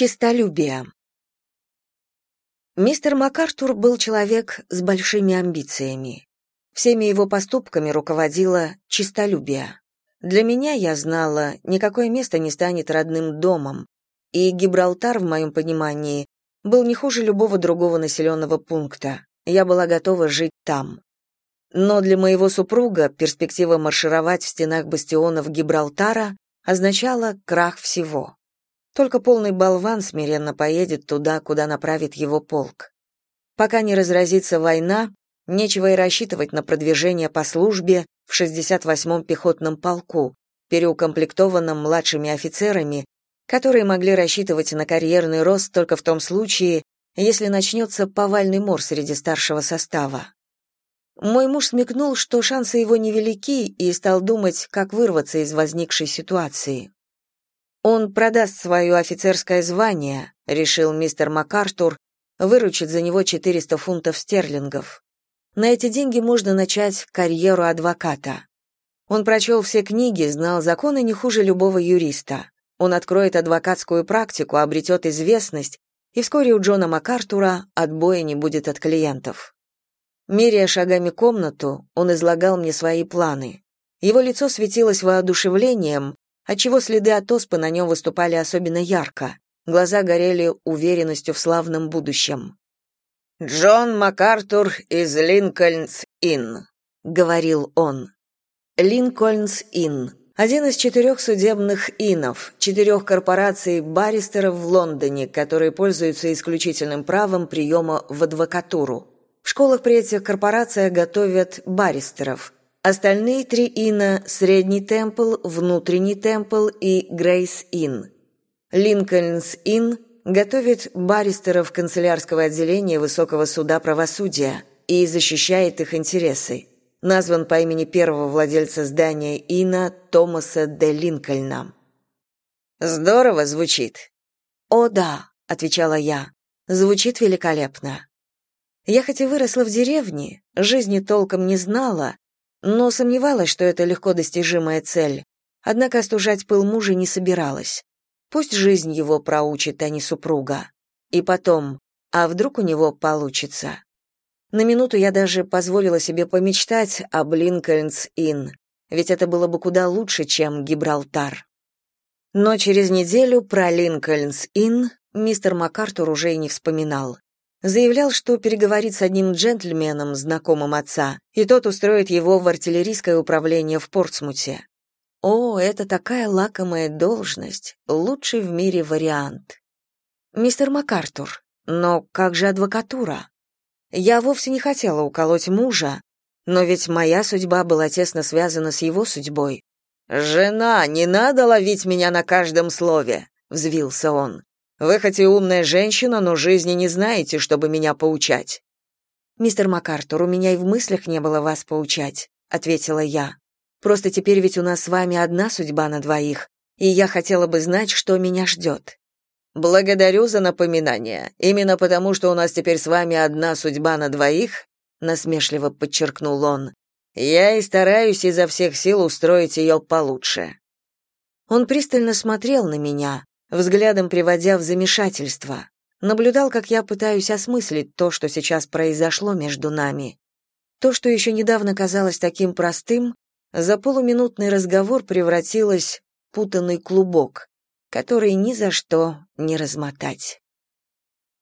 Чистолюбие. Мистер МакАртур был человек с большими амбициями. Всеми его поступками руководило чистолюбие. Для меня, я знала, никакое место не станет родным домом, и Гибралтар, в моем понимании, был не хуже любого другого населенного пункта. Я была готова жить там. Но для моего супруга перспектива маршировать в стенах бастионов Гибралтара означала крах всего. Только полный болван смиренно поедет туда, куда направит его полк. Пока не разразится война, нечего и рассчитывать на продвижение по службе в 68-м пехотном полку, переукомплектованном младшими офицерами, которые могли рассчитывать на карьерный рост только в том случае, если начнется повальный мор среди старшего состава. Мой муж смекнул, что шансы его невелики, и стал думать, как вырваться из возникшей ситуации. Он продаст свое офицерское звание, решил мистер МакАртур, выручит за него 400 фунтов стерлингов. На эти деньги можно начать карьеру адвоката. Он прочел все книги, знал законы не хуже любого юриста. Он откроет адвокатскую практику, обретет известность, и вскоре у Джона МакАртура отбоя не будет от клиентов. Меряя шагами комнату, он излагал мне свои планы. Его лицо светилось воодушевлением, отчего следы от оспы на нем выступали особенно ярко. Глаза горели уверенностью в славном будущем. «Джон МакАртур из Линкольнс-Инн», — говорил он. Линкольнс-Инн — один из четырех судебных инов, четырех корпораций баристеров в Лондоне, которые пользуются исключительным правом приема в адвокатуру. В школах при этих корпорациях готовят баристеров — Остальные три Ина – Средний Темпл, Внутренний Темпл и Грейс Ин. Линкольнс Ин готовит баристеров канцелярского отделения Высокого суда правосудия и защищает их интересы. Назван по имени первого владельца здания Ина Томаса де Линкольна. Здорово звучит. О да, отвечала я. Звучит великолепно. Я хоть и выросла в деревне, жизни толком не знала, но сомневалась, что это легко достижимая цель. Однако остужать пыл мужа не собиралась. Пусть жизнь его проучит, а не супруга. И потом, а вдруг у него получится? На минуту я даже позволила себе помечтать об Линкольнс-Инн, ведь это было бы куда лучше, чем Гибралтар. Но через неделю про Линкольнс-Инн мистер МакАртур уже и не вспоминал. Заявлял, что переговорит с одним джентльменом, знакомым отца, и тот устроит его в артиллерийское управление в Портсмуте. О, это такая лакомая должность, лучший в мире вариант. Мистер МакАртур, но как же адвокатура? Я вовсе не хотела уколоть мужа, но ведь моя судьба была тесно связана с его судьбой. «Жена, не надо ловить меня на каждом слове», — взвился он. Вы хоть и умная женщина, но жизни не знаете, чтобы меня поучать. Мистер МакАртур, у меня и в мыслях не было вас поучать, ответила я. Просто теперь ведь у нас с вами одна судьба на двоих, и я хотела бы знать, что меня ждет». Благодарю за напоминание. Именно потому, что у нас теперь с вами одна судьба на двоих, насмешливо подчеркнул он. Я и стараюсь изо всех сил устроить ее получше. Он пристально смотрел на меня, взглядом приводя в замешательство. Наблюдал, как я пытаюсь осмыслить то, что сейчас произошло между нами. То, что еще недавно казалось таким простым, за полуминутный разговор превратилось в путанный клубок, который ни за что не размотать.